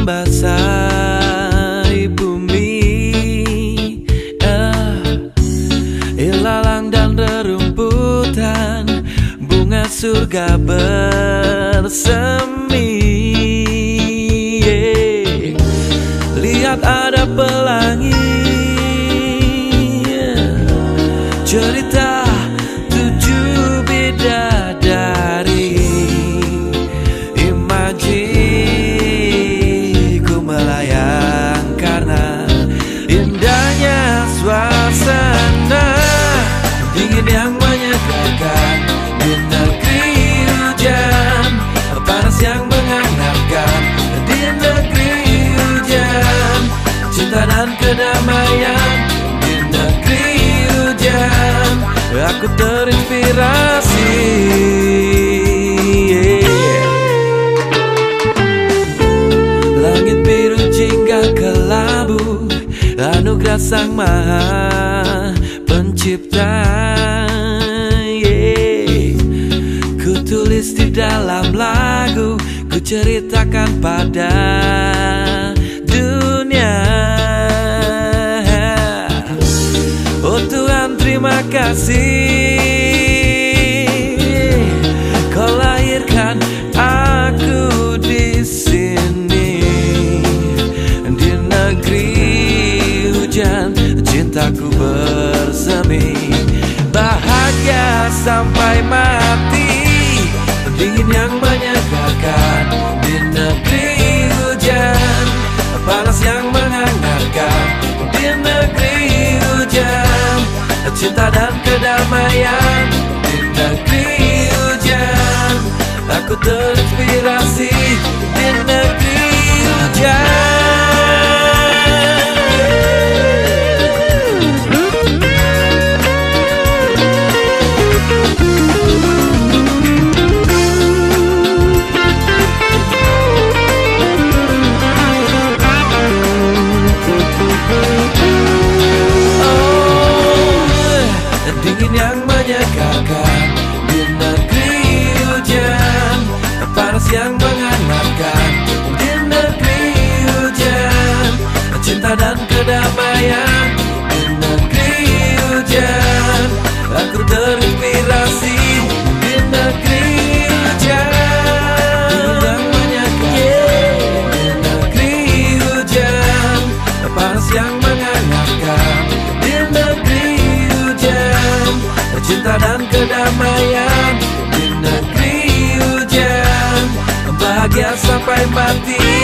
Membasahi bumi. Uh, Ilalang dan rerumputan Bunga surga bersemi yang menghangatkan Di negeri hujan. Cinta dan kedamaian Di negeri hujan. Aku terinspirasi. Langit biru jingga ke labu anugerah sang maha pencipta ceritakan pada dunia. Oh Tuhan terima kasih. Kau lahirkan aku di sini. Di negeri hujan Cintaku bersemi. Bahagia sampai mati. Dingin yang menyegarkan terinspirasi Di negeri hujan. Dingin yang kedamaian di negeri hujan. Bahagia sampai mati